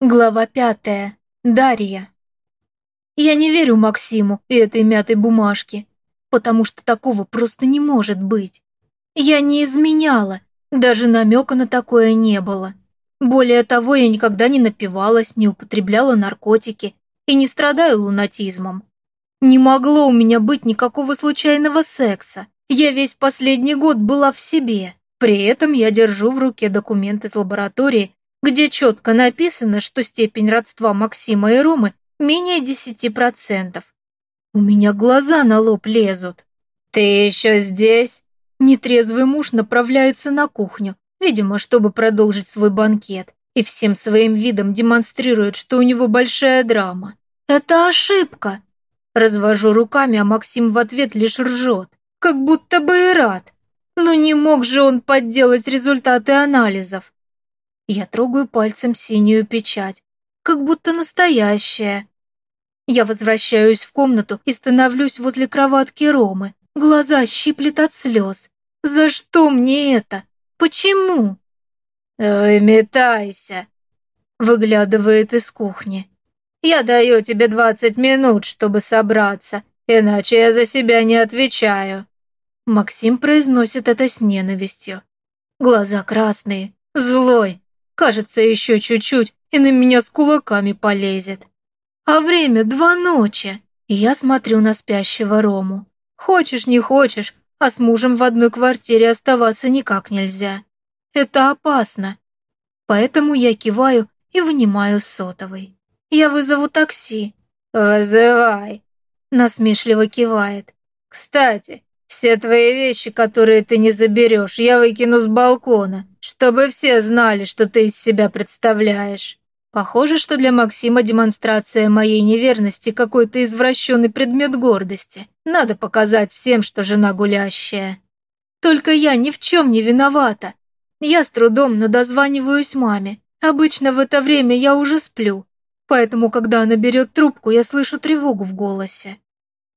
Глава пятая. Дарья. Я не верю Максиму и этой мятой бумажке, потому что такого просто не может быть. Я не изменяла, даже намека на такое не было. Более того, я никогда не напивалась, не употребляла наркотики и не страдаю лунатизмом. Не могло у меня быть никакого случайного секса. Я весь последний год была в себе. При этом я держу в руке документ из лаборатории, где четко написано, что степень родства Максима и Ромы менее 10%. У меня глаза на лоб лезут. «Ты еще здесь?» Нетрезвый муж направляется на кухню, видимо, чтобы продолжить свой банкет, и всем своим видом демонстрирует, что у него большая драма. «Это ошибка!» Развожу руками, а Максим в ответ лишь ржет, как будто бы и рад. Но не мог же он подделать результаты анализов. Я трогаю пальцем синюю печать, как будто настоящая. Я возвращаюсь в комнату и становлюсь возле кроватки Ромы. Глаза щиплет от слез. За что мне это? Почему? «Ой, метайся!» Выглядывает из кухни. «Я даю тебе двадцать минут, чтобы собраться, иначе я за себя не отвечаю». Максим произносит это с ненавистью. Глаза красные, злой, Кажется, еще чуть-чуть, и на меня с кулаками полезет. А время два ночи, я смотрю на спящего Рому. Хочешь, не хочешь, а с мужем в одной квартире оставаться никак нельзя. Это опасно. Поэтому я киваю и вынимаю сотовый. Я вызову такси. «Вызывай», — насмешливо кивает. «Кстати, все твои вещи, которые ты не заберешь, я выкину с балкона, чтобы все знали, что ты из себя представляешь. Похоже, что для Максима демонстрация моей неверности какой-то извращенный предмет гордости. Надо показать всем, что жена гулящая. Только я ни в чем не виновата. Я с трудом, но дозваниваюсь маме. Обычно в это время я уже сплю. Поэтому, когда она берет трубку, я слышу тревогу в голосе.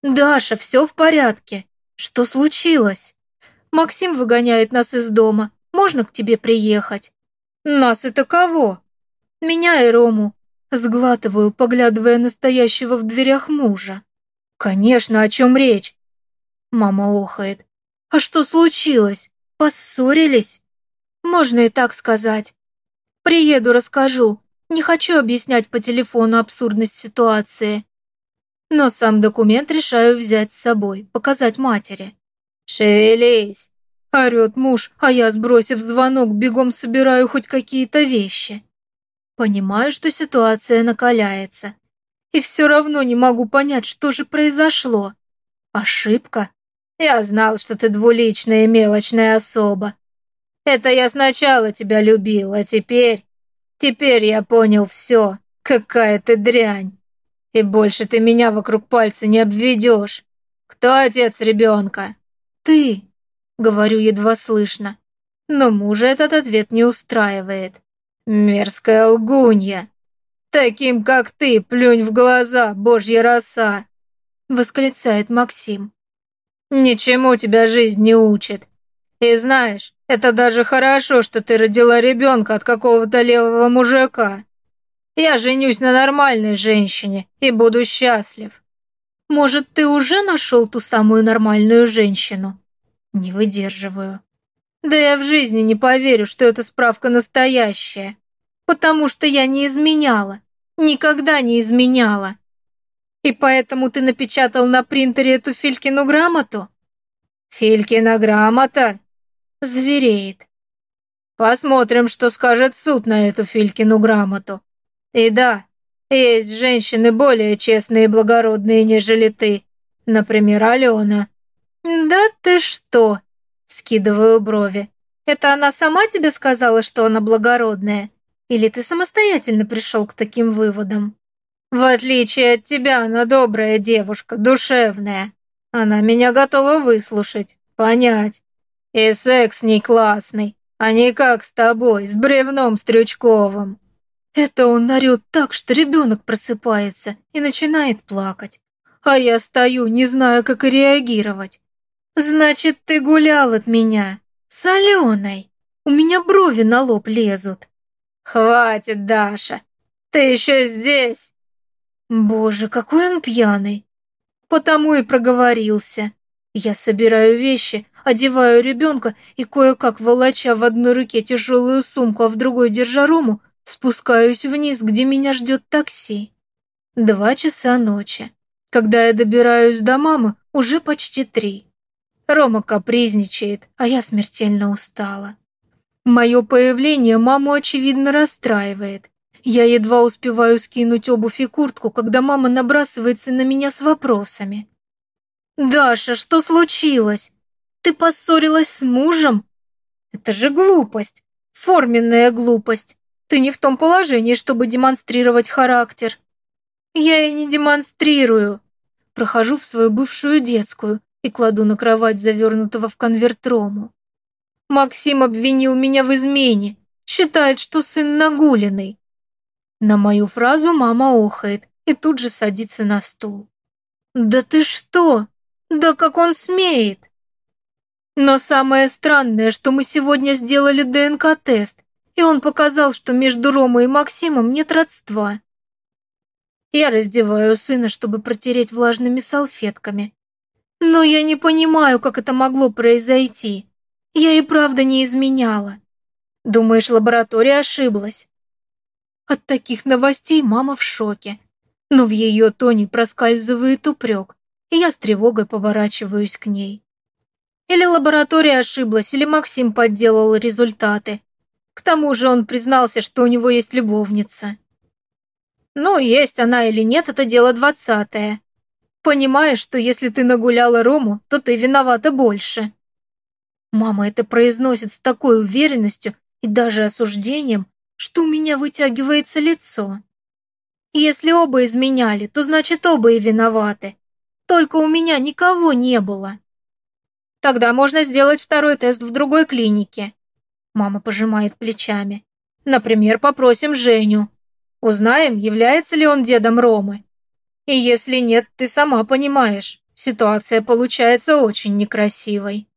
«Даша, все в порядке?» «Что случилось?» «Максим выгоняет нас из дома. Можно к тебе приехать?» «Нас это кого?» «Меня и Рому». Сглатываю, поглядывая настоящего в дверях мужа. «Конечно, о чем речь?» Мама охает. «А что случилось? Поссорились?» «Можно и так сказать. Приеду, расскажу. Не хочу объяснять по телефону абсурдность ситуации но сам документ решаю взять с собой, показать матери. «Шевелись!» – орёт муж, а я, сбросив звонок, бегом собираю хоть какие-то вещи. Понимаю, что ситуация накаляется. И все равно не могу понять, что же произошло. Ошибка? Я знал, что ты двуличная и мелочная особа. Это я сначала тебя любил, а теперь... Теперь я понял все. Какая ты дрянь. И больше ты меня вокруг пальца не обведешь. Кто отец ребенка? Ты, говорю едва слышно. Но мужа этот ответ не устраивает. Мерзкая лгунья. Таким, как ты, плюнь в глаза, божья роса. Восклицает Максим. Ничему тебя жизнь не учит. И знаешь, это даже хорошо, что ты родила ребенка от какого-то левого мужика. Я женюсь на нормальной женщине и буду счастлив. Может, ты уже нашел ту самую нормальную женщину? Не выдерживаю. Да я в жизни не поверю, что эта справка настоящая. Потому что я не изменяла. Никогда не изменяла. И поэтому ты напечатал на принтере эту Филькину грамоту? Филькина грамота? Звереет. Посмотрим, что скажет суд на эту Филькину грамоту. И да, есть женщины более честные и благородные, нежели ты. Например, Алена. Да ты что? Скидываю брови. Это она сама тебе сказала, что она благородная? Или ты самостоятельно пришел к таким выводам? В отличие от тебя, она добрая девушка, душевная. Она меня готова выслушать, понять. И секс с ней классный, а не как с тобой, с бревном Стрючковым. Это он орет так, что ребенок просыпается и начинает плакать. А я стою, не знаю, как и реагировать. Значит, ты гулял от меня. С Аленой. У меня брови на лоб лезут. Хватит, Даша. Ты еще здесь!» Боже, какой он пьяный. Потому и проговорился. Я собираю вещи, одеваю ребенка и кое-как, волоча в одной руке тяжелую сумку, а в другой держа Рому, спускаюсь вниз, где меня ждет такси. Два часа ночи. Когда я добираюсь до мамы, уже почти три. Рома капризничает, а я смертельно устала. Мое появление маму, очевидно, расстраивает. Я едва успеваю скинуть обувь и куртку, когда мама набрасывается на меня с вопросами. «Даша, что случилось? Ты поссорилась с мужем? Это же глупость, форменная глупость. Ты не в том положении, чтобы демонстрировать характер». «Я и не демонстрирую». Прохожу в свою бывшую детскую и кладу на кровать завернутого в конверт Рому. Максим обвинил меня в измене, считает, что сын нагуленный. На мою фразу мама охает и тут же садится на стул. «Да ты что? Да как он смеет!» Но самое странное, что мы сегодня сделали ДНК-тест, и он показал, что между Ромой и Максимом нет родства. Я раздеваю сына, чтобы протереть влажными салфетками. Но я не понимаю, как это могло произойти. Я и правда не изменяла. Думаешь, лаборатория ошиблась? От таких новостей мама в шоке. Но в ее тоне проскальзывает упрек, и я с тревогой поворачиваюсь к ней. Или лаборатория ошиблась, или Максим подделал результаты. К тому же он признался, что у него есть любовница. Ну, есть она или нет, это дело двадцатое. Понимаешь, что если ты нагуляла Рому, то ты виновата больше. Мама это произносит с такой уверенностью и даже осуждением, что у меня вытягивается лицо. Если оба изменяли, то значит оба и виноваты. Только у меня никого не было. Тогда можно сделать второй тест в другой клинике. Мама пожимает плечами. Например, попросим Женю. Узнаем, является ли он дедом Ромы. И если нет, ты сама понимаешь, ситуация получается очень некрасивой.